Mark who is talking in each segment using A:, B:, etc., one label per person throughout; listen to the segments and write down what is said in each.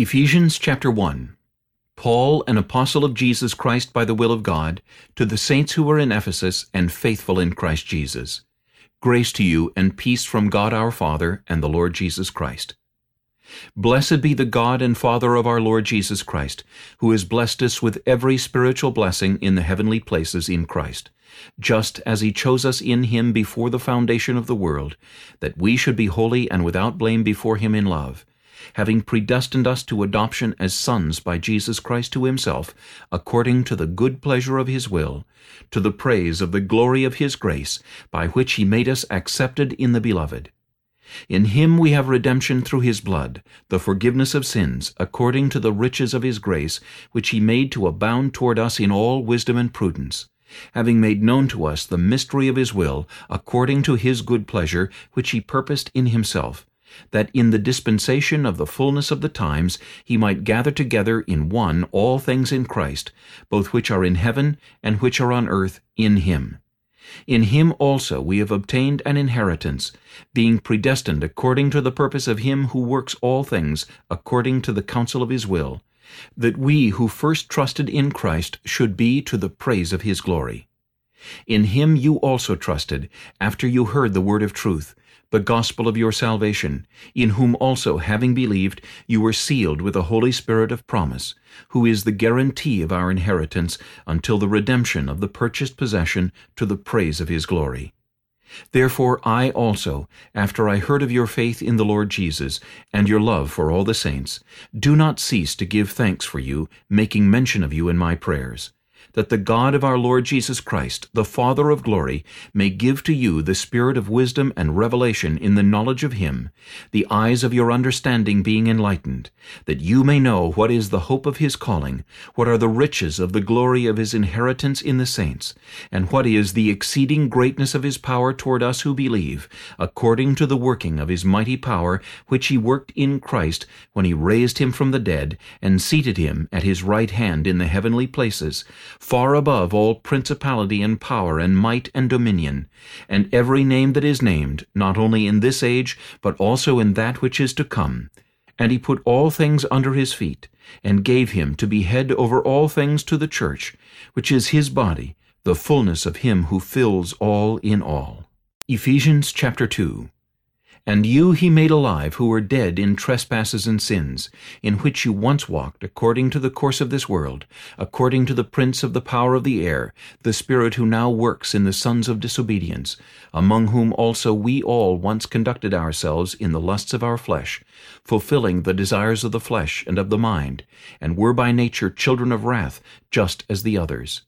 A: Ephesians chapter 1 Paul, an apostle of Jesus Christ by the will of God, to the saints who are in Ephesus and faithful in Christ Jesus. Grace to you and peace from God our Father and the Lord Jesus Christ. Blessed be the God and Father of our Lord Jesus Christ, who has blessed us with every spiritual blessing in the heavenly places in Christ, just as he chose us in him before the foundation of the world, that we should be holy and without blame before him in love, having predestined us to adoption as sons by Jesus Christ to himself, according to the good pleasure of his will, to the praise of the glory of his grace, by which he made us accepted in the Beloved. In him we have redemption through his blood, the forgiveness of sins, according to the riches of his grace, which he made to abound toward us in all wisdom and prudence, having made known to us the mystery of his will, according to his good pleasure, which he purposed in himself, that in the dispensation of the fullness of the times he might gather together in one all things in Christ, both which are in heaven and which are on earth in him. In him also we have obtained an inheritance, being predestined according to the purpose of him who works all things according to the counsel of his will, that we who first trusted in Christ should be to the praise of his glory. In him you also trusted, after you heard the word of truth, the gospel of your salvation, in whom also, having believed, you were sealed with the Holy Spirit of promise, who is the guarantee of our inheritance until the redemption of the purchased possession to the praise of his glory. Therefore I also, after I heard of your faith in the Lord Jesus, and your love for all the saints, do not cease to give thanks for you, making mention of you in my prayers that the God of our Lord Jesus Christ, the Father of glory, may give to you the spirit of wisdom and revelation in the knowledge of him, the eyes of your understanding being enlightened, that you may know what is the hope of his calling, what are the riches of the glory of his inheritance in the saints, and what is the exceeding greatness of his power toward us who believe, according to the working of his mighty power, which he worked in Christ when he raised him from the dead, and seated him at his right hand in the heavenly places, far above all principality and power and might and dominion, and every name that is named, not only in this age, but also in that which is to come. And he put all things under his feet, and gave him to be head over all things to the church, which is his body, the fullness of him who fills all in all. Ephesians chapter 2 and you he made alive who were dead in trespasses and sins, in which you once walked according to the course of this world, according to the prince of the power of the air, the spirit who now works in the sons of disobedience, among whom also we all once conducted ourselves in the lusts of our flesh, fulfilling the desires of the flesh and of the mind, and were by nature children of wrath, just as the others.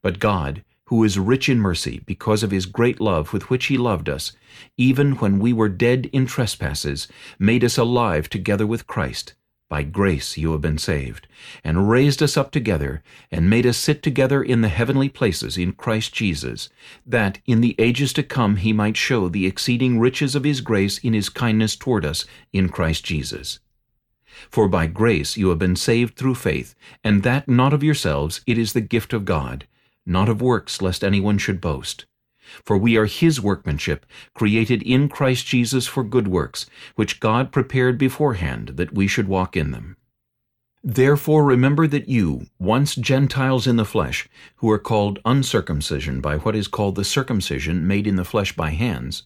A: But God, who is rich in mercy, because of his great love with which he loved us, even when we were dead in trespasses, made us alive together with Christ. By grace you have been saved, and raised us up together, and made us sit together in the heavenly places in Christ Jesus, that in the ages to come he might show the exceeding riches of his grace in his kindness toward us in Christ Jesus. For by grace you have been saved through faith, and that not of yourselves, it is the gift of God, not of works, lest anyone should boast. For we are his workmanship, created in Christ Jesus for good works, which God prepared beforehand that we should walk in them. Therefore remember that you, once Gentiles in the flesh, who are called uncircumcision by what is called the circumcision made in the flesh by hands,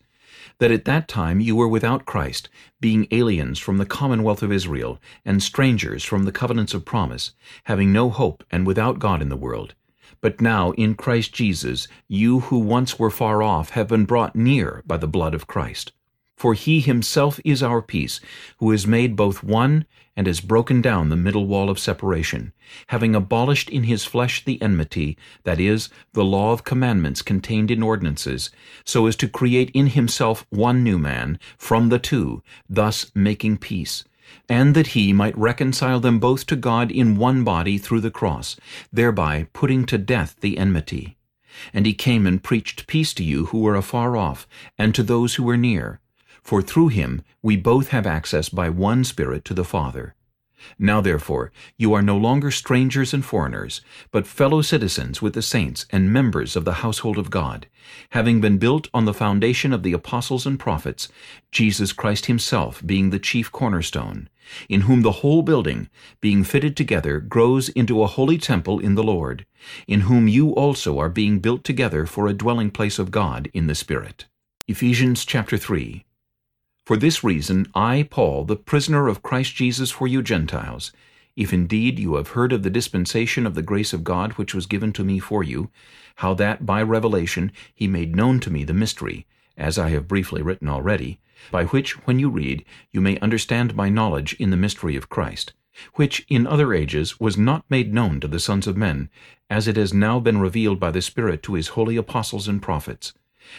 A: that at that time you were without Christ, being aliens from the commonwealth of Israel, and strangers from the covenants of promise, having no hope and without God in the world. But now in Christ Jesus you who once were far off have been brought near by the blood of Christ. For he himself is our peace, who has made both one and has broken down the middle wall of separation, having abolished in his flesh the enmity, that is, the law of commandments contained in ordinances, so as to create in himself one new man from the two, thus making peace, and that he might reconcile them both to God in one body through the cross, thereby putting to death the enmity. And he came and preached peace to you who were afar off, and to those who were near. For through him we both have access by one Spirit to the Father. Now therefore, you are no longer strangers and foreigners, but fellow citizens with the saints and members of the household of God, having been built on the foundation of the apostles and prophets, Jesus Christ himself being the chief cornerstone, in whom the whole building, being fitted together, grows into a holy temple in the Lord, in whom you also are being built together for a dwelling place of God in the Spirit. Ephesians chapter 3 for this reason I, Paul, the prisoner of Christ Jesus for you Gentiles, if indeed you have heard of the dispensation of the grace of God which was given to me for you, how that by revelation he made known to me the mystery, as I have briefly written already, by which, when you read, you may understand my knowledge in the mystery of Christ, which in other ages was not made known to the sons of men, as it has now been revealed by the Spirit to his holy apostles and prophets,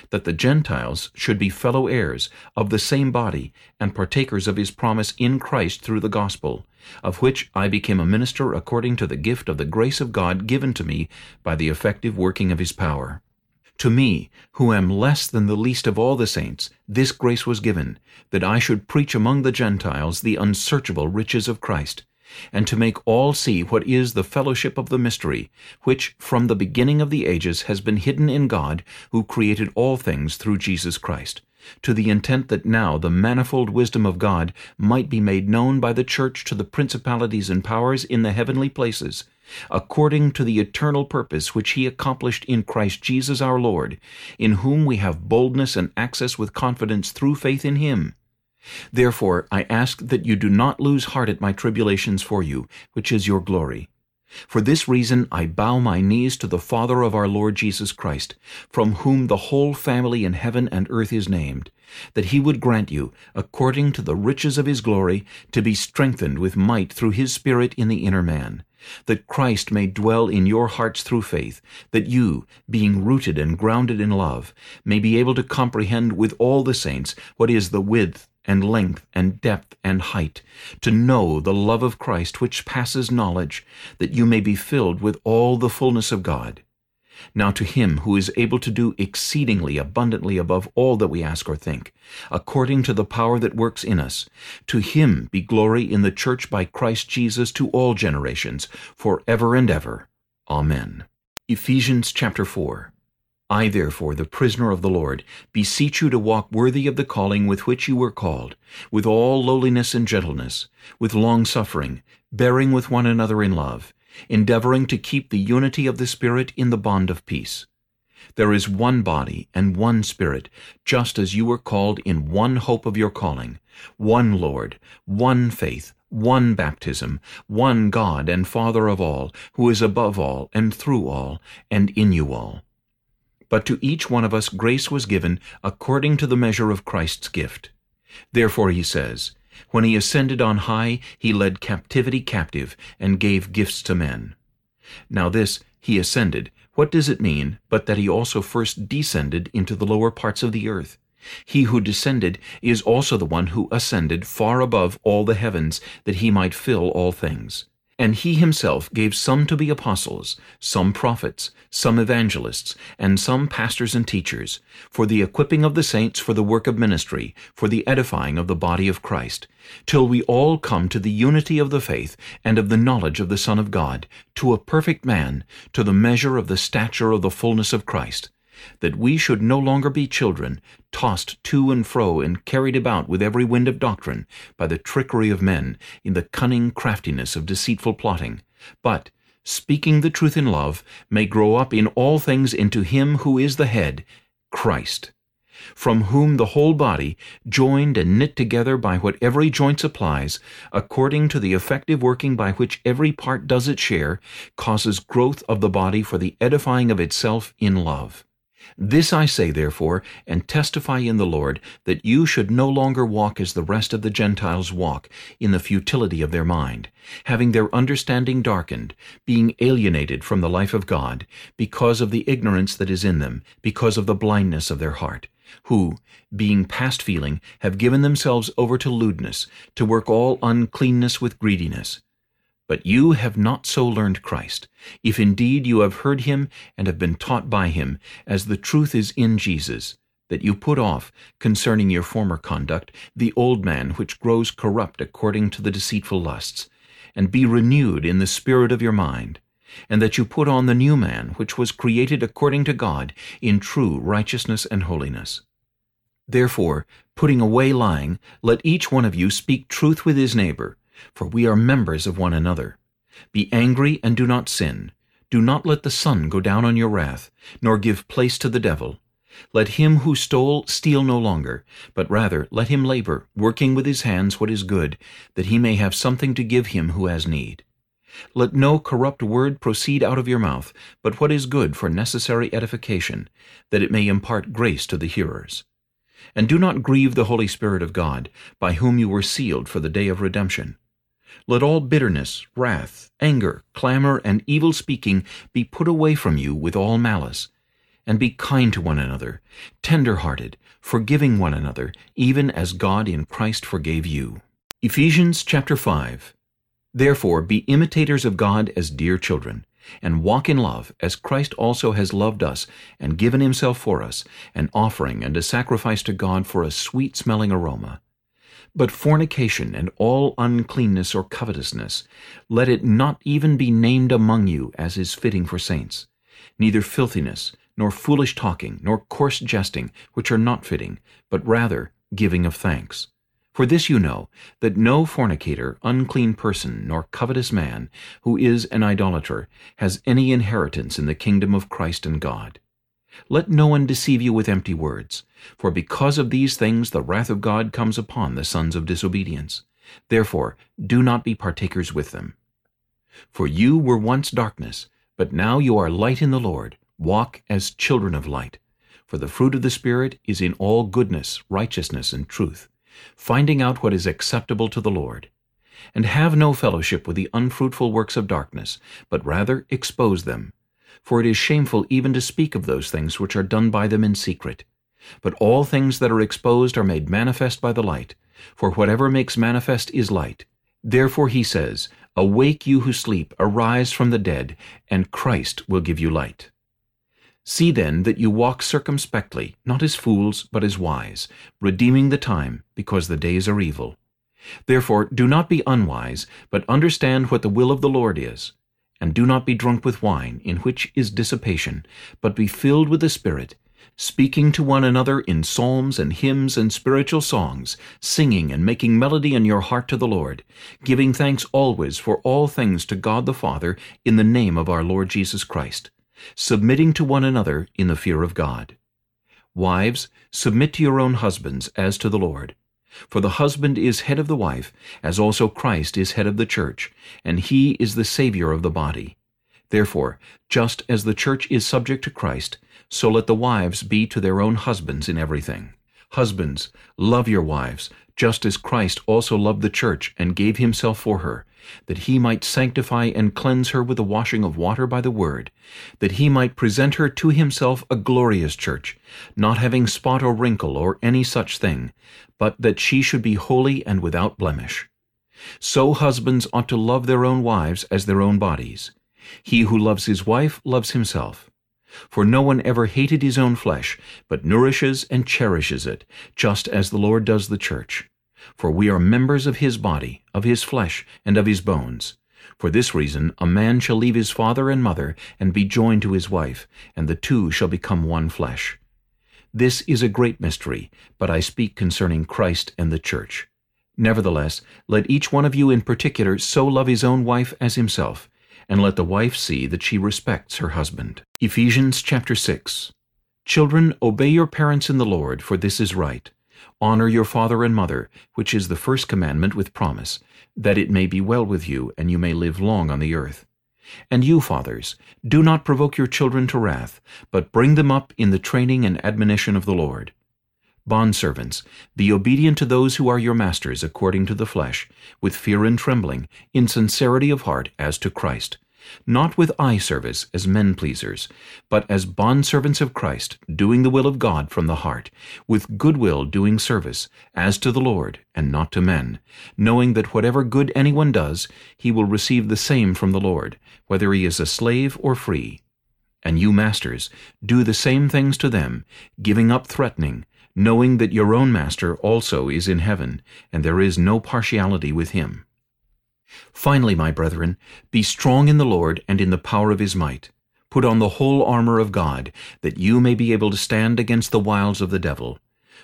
A: that the Gentiles should be fellow heirs of the same body and partakers of his promise in Christ through the gospel, of which I became a minister according to the gift of the grace of God given to me by the effective working of his power. To me, who am less than the least of all the saints, this grace was given, that I should preach among the Gentiles the unsearchable riches of Christ, and to make all see what is the fellowship of the mystery, which from the beginning of the ages has been hidden in God, who created all things through Jesus Christ, to the intent that now the manifold wisdom of God might be made known by the church to the principalities and powers in the heavenly places, according to the eternal purpose which he accomplished in Christ Jesus our Lord, in whom we have boldness and access with confidence through faith in him. Therefore I ask that you do not lose heart at my tribulations for you, which is your glory. For this reason I bow my knees to the Father of our Lord Jesus Christ, from whom the whole family in heaven and earth is named, that he would grant you, according to the riches of his glory, to be strengthened with might through his Spirit in the inner man, that Christ may dwell in your hearts through faith, that you, being rooted and grounded in love, may be able to comprehend with all the saints what is the width and length and depth and height, to know the love of Christ which passes knowledge, that you may be filled with all the fullness of God. Now to him who is able to do exceedingly abundantly above all that we ask or think, according to the power that works in us, to him be glory in the church by Christ Jesus to all generations, for ever and ever. Amen. Ephesians chapter 4 I therefore, the prisoner of the Lord, beseech you to walk worthy of the calling with which you were called, with all lowliness and gentleness, with long-suffering, bearing with one another in love, endeavoring to keep the unity of the Spirit in the bond of peace. There is one body and one Spirit, just as you were called in one hope of your calling, one Lord, one faith, one baptism, one God and Father of all, who is above all, and through all, and in you all. But to each one of us grace was given according to the measure of Christ's gift. Therefore he says, When he ascended on high, he led captivity captive, and gave gifts to men. Now this, he ascended, what does it mean but that he also first descended into the lower parts of the earth? He who descended is also the one who ascended far above all the heavens, that he might fill all things. And he himself gave some to be apostles, some prophets, some evangelists, and some pastors and teachers, for the equipping of the saints for the work of ministry, for the edifying of the body of Christ, till we all come to the unity of the faith and of the knowledge of the Son of God, to a perfect man, to the measure of the stature of the fullness of Christ, that we should no longer be children, tossed to and fro and carried about with every wind of doctrine, by the trickery of men, in the cunning craftiness of deceitful plotting, but, speaking the truth in love, may grow up in all things into him who is the head, Christ, from whom the whole body, joined and knit together by what every joint supplies, according to the effective working by which every part does its share, causes growth of the body for the edifying of itself in love. This I say therefore, and testify in the Lord, that you should no longer walk as the rest of the Gentiles walk, in the futility of their mind, having their understanding darkened, being alienated from the life of God, because of the ignorance that is in them, because of the blindness of their heart, who, being past feeling, have given themselves over to lewdness, to work all uncleanness with greediness. But you have not so learned Christ, if indeed you have heard him and have been taught by him, as the truth is in Jesus, that you put off, concerning your former conduct, the old man which grows corrupt according to the deceitful lusts, and be renewed in the spirit of your mind, and that you put on the new man, which was created according to God in true righteousness and holiness. Therefore, putting away lying, let each one of you speak truth with his neighbor, for we are members of one another. Be angry and do not sin. Do not let the sun go down on your wrath, nor give place to the devil. Let him who stole steal no longer, but rather let him labor, working with his hands what is good, that he may have something to give him who has need. Let no corrupt word proceed out of your mouth, but what is good for necessary edification, that it may impart grace to the hearers. And do not grieve the Holy Spirit of God, by whom you were sealed for the day of redemption. Let all bitterness, wrath, anger, clamor, and evil speaking be put away from you with all malice. And be kind to one another, tender-hearted, forgiving one another, even as God in Christ forgave you. Ephesians chapter 5 Therefore be imitators of God as dear children, and walk in love, as Christ also has loved us, and given himself for us, an offering and a sacrifice to God for a sweet-smelling aroma. But fornication and all uncleanness or covetousness, let it not even be named among you as is fitting for saints. Neither filthiness, nor foolish talking, nor coarse jesting, which are not fitting, but rather giving of thanks. For this you know, that no fornicator, unclean person, nor covetous man, who is an idolater, has any inheritance in the kingdom of Christ and God. Let no one deceive you with empty words, for because of these things the wrath of God comes upon the sons of disobedience. Therefore do not be partakers with them. For you were once darkness, but now you are light in the Lord. Walk as children of light. For the fruit of the Spirit is in all goodness, righteousness, and truth finding out what is acceptable to the Lord. And have no fellowship with the unfruitful works of darkness, but rather expose them. For it is shameful even to speak of those things which are done by them in secret. But all things that are exposed are made manifest by the light, for whatever makes manifest is light. Therefore he says, Awake you who sleep, arise from the dead, and Christ will give you light. See then that you walk circumspectly, not as fools, but as wise, redeeming the time, because the days are evil. Therefore do not be unwise, but understand what the will of the Lord is. And do not be drunk with wine, in which is dissipation, but be filled with the Spirit, speaking to one another in psalms and hymns and spiritual songs, singing and making melody in your heart to the Lord, giving thanks always for all things to God the Father in the name of our Lord Jesus Christ submitting to one another in the fear of God. Wives, submit to your own husbands as to the Lord. For the husband is head of the wife, as also Christ is head of the church, and he is the Savior of the body. Therefore, just as the church is subject to Christ, so let the wives be to their own husbands in everything. Husbands, love your wives, just as Christ also loved the church and gave himself for her, that he might sanctify and cleanse her with the washing of water by the word, that he might present her to himself a glorious church, not having spot or wrinkle or any such thing, but that she should be holy and without blemish. So husbands ought to love their own wives as their own bodies. He who loves his wife loves himself. For no one ever hated his own flesh, but nourishes and cherishes it, just as the Lord does the church. For we are members of his body, of his flesh, and of his bones. For this reason a man shall leave his father and mother, and be joined to his wife, and the two shall become one flesh. This is a great mystery, but I speak concerning Christ and the church. Nevertheless, let each one of you in particular so love his own wife as himself, and let the wife see that she respects her husband. Ephesians chapter 6 Children, obey your parents in the Lord, for this is right. Honor your father and mother, which is the first commandment with promise, that it may be well with you, and you may live long on the earth. And you, fathers, do not provoke your children to wrath, but bring them up in the training and admonition of the Lord. Bondservants, be obedient to those who are your masters according to the flesh, with fear and trembling, in sincerity of heart as to Christ not with eye service as men-pleasers, but as bondservants of Christ, doing the will of God from the heart, with good will doing service, as to the Lord, and not to men, knowing that whatever good anyone does, he will receive the same from the Lord, whether he is a slave or free. And you masters, do the same things to them, giving up threatening, knowing that your own master also is in heaven, and there is no partiality with him. Finally, my brethren, be strong in the Lord and in the power of his might. Put on the whole armor of God, that you may be able to stand against the wiles of the devil.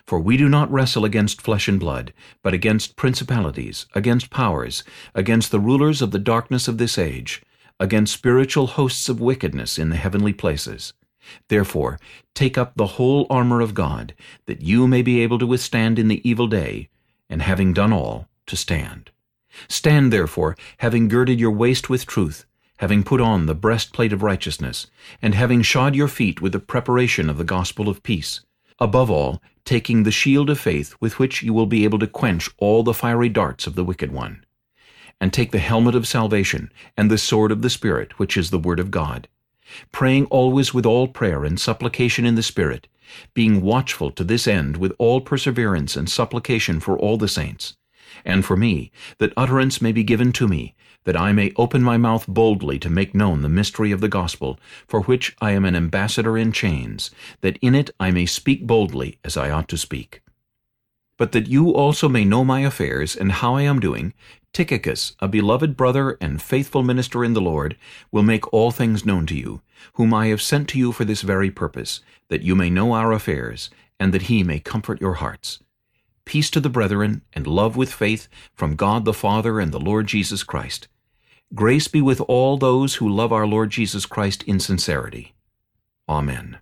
A: For we do not wrestle against flesh and blood, but against principalities, against powers, against the rulers of the darkness of this age, against spiritual hosts of wickedness in the heavenly places. Therefore, take up the whole armor of God, that you may be able to withstand in the evil day, and having done all, to stand. Stand therefore, having girded your waist with truth, having put on the breastplate of righteousness, and having shod your feet with the preparation of the gospel of peace. Above all, taking the shield of faith with which you will be able to quench all the fiery darts of the wicked one. And take the helmet of salvation, and the sword of the Spirit, which is the word of God. Praying always with all prayer and supplication in the Spirit, being watchful to this end with all perseverance and supplication for all the saints and for me, that utterance may be given to me, that I may open my mouth boldly to make known the mystery of the gospel, for which I am an ambassador in chains, that in it I may speak boldly as I ought to speak. But that you also may know my affairs and how I am doing, Tychicus, a beloved brother and faithful minister in the Lord, will make all things known to you, whom I have sent to you for this very purpose, that you may know our affairs, and that he may comfort your hearts peace to the brethren, and love with faith from God the Father and the Lord Jesus Christ. Grace be with all those who love our Lord Jesus Christ in sincerity. Amen.